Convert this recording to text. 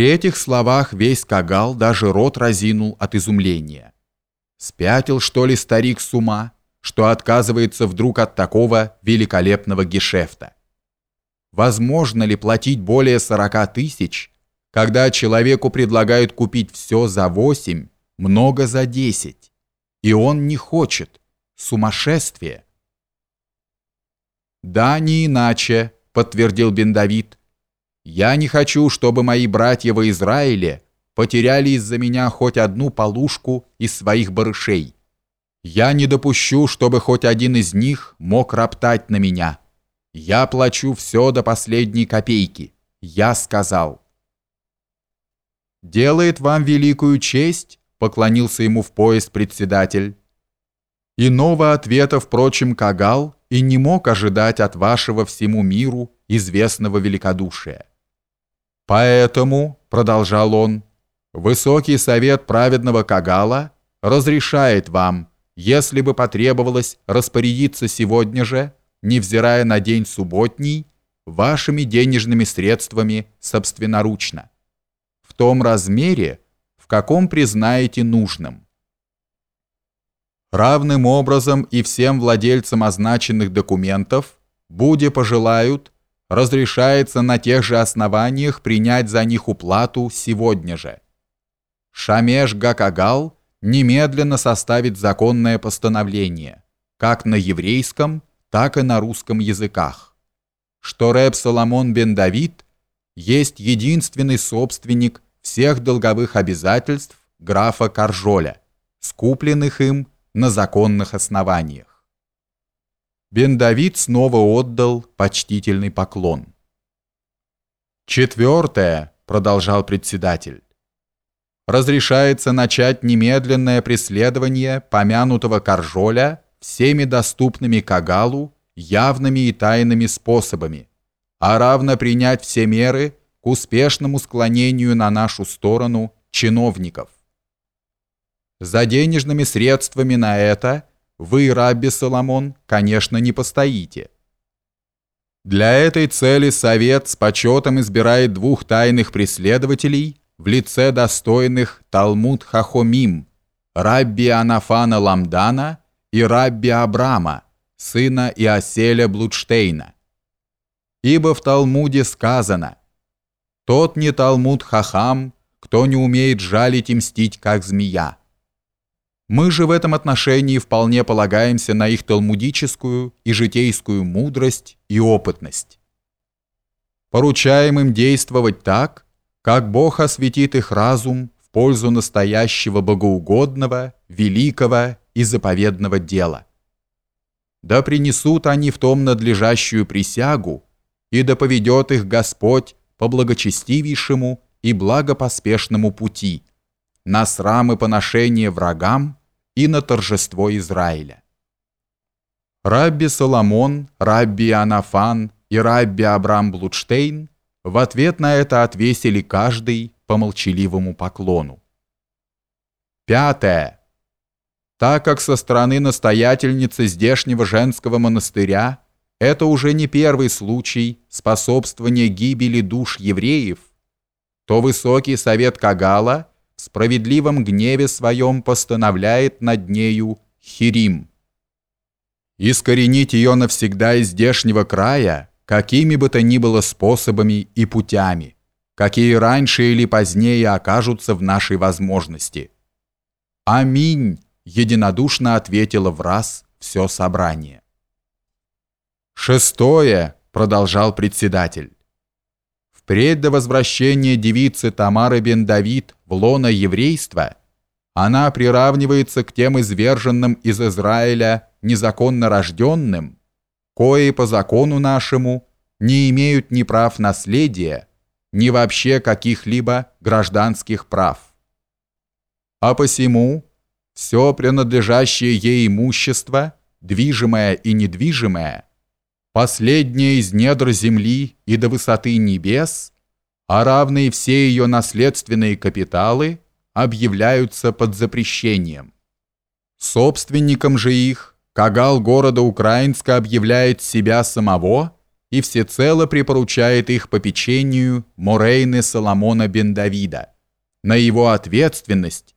При этих словах весь Кагал даже рот разинул от изумления. Спятил, что ли, старик с ума, что отказывается вдруг от такого великолепного гешефта? Возможно ли платить более 40 тысяч, когда человеку предлагают купить все за 8, много за 10, и он не хочет? Сумасшествие! «Да, не иначе», — подтвердил Бен Давид. «Я не хочу, чтобы мои братья в Израиле потеряли из-за меня хоть одну полушку из своих барышей. Я не допущу, чтобы хоть один из них мог роптать на меня. Я плачу все до последней копейки. Я сказал». «Делает вам великую честь», — поклонился ему в пояс председатель. Иного ответа, впрочем, Кагал и не мог ожидать от вашего всему миру известного великодушия. Поэтому, продолжал он, высокий совет праведного Кагала разрешает вам, если бы потребовалось распорядиться сегодня же, невзирая на день субботний, вашими денежными средствами собственноручно, в том размере, в каком признаете нужным Равным образом и всем владельцам означенных документов, буде пожелают, разрешается на тех же основаниях принять за них уплату сегодня же. Шамеш Гакагал немедленно составит законное постановление, как на еврейском, так и на русском языках, что рэб Соломон бен Давид есть единственный собственник всех долговых обязательств графа Каржоля, скупленных им на законных основаниях. Бен Давид снова отдал почтительный поклон. «Четвертое», — продолжал председатель, «разрешается начать немедленное преследование помянутого Каржоля всеми доступными Кагалу явными и тайными способами, а равно принять все меры к успешному склонению на нашу сторону чиновников. За денежными средствами на это вы, Рабби Соломон, конечно, не постоите. Для этой цели Совет с почетом избирает двух тайных преследователей в лице достойных Талмуд Хахомим, Рабби Анафана Ламдана и Рабби Абрама, сына Иоселя Блудштейна. Ибо в Талмуде сказано «Тот не Талмуд Хахам, кто не умеет жалить и мстить, как змея». Мы же в этом отношении вполне полагаемся на их талмудическую и житейскую мудрость и опытность. Поручаем им действовать так, как Бог осветит их разум в пользу настоящего богоугодного, великого и заповедного дела. Да принесут они в том надлежащую присягу, и да поведет их Господь по благочестивейшему и благопоспешному пути, на срам и поношение врагам, и на торжество Израиля. Рабби Соломон, Рабби Анафан и Рабби Абрам Блудштейн в ответ на это отвесили каждый по молчаливому поклону. Пятое. Так как со стороны настоятельницы здешнего женского монастыря это уже не первый случай способствования гибели душ евреев, то Высокий Совет Кагала – в справедливом гневе своем постановляет над нею Хирим. Искоренить ее навсегда из здешнего края, какими бы то ни было способами и путями, какие раньше или позднее окажутся в нашей возможности. Аминь, единодушно ответило в раз все собрание. Шестое, продолжал председатель. Впредь до возвращения девицы Тамары бен Давид в лоно еврейства она приравнивается к тем изверженным из Израиля незаконно рожденным, кои по закону нашему не имеют ни прав наследия, ни вообще каких-либо гражданских прав. А посему все принадлежащее ей имущество, движимое и недвижимое – последняя из недр земли и до высоты небес, а равные все ее наследственные капиталы, объявляются под запрещением. Собственником же их Кагал города Украинска объявляет себя самого и всецело припоручает их попечению Морейны Соломона бен Давида, на его ответственность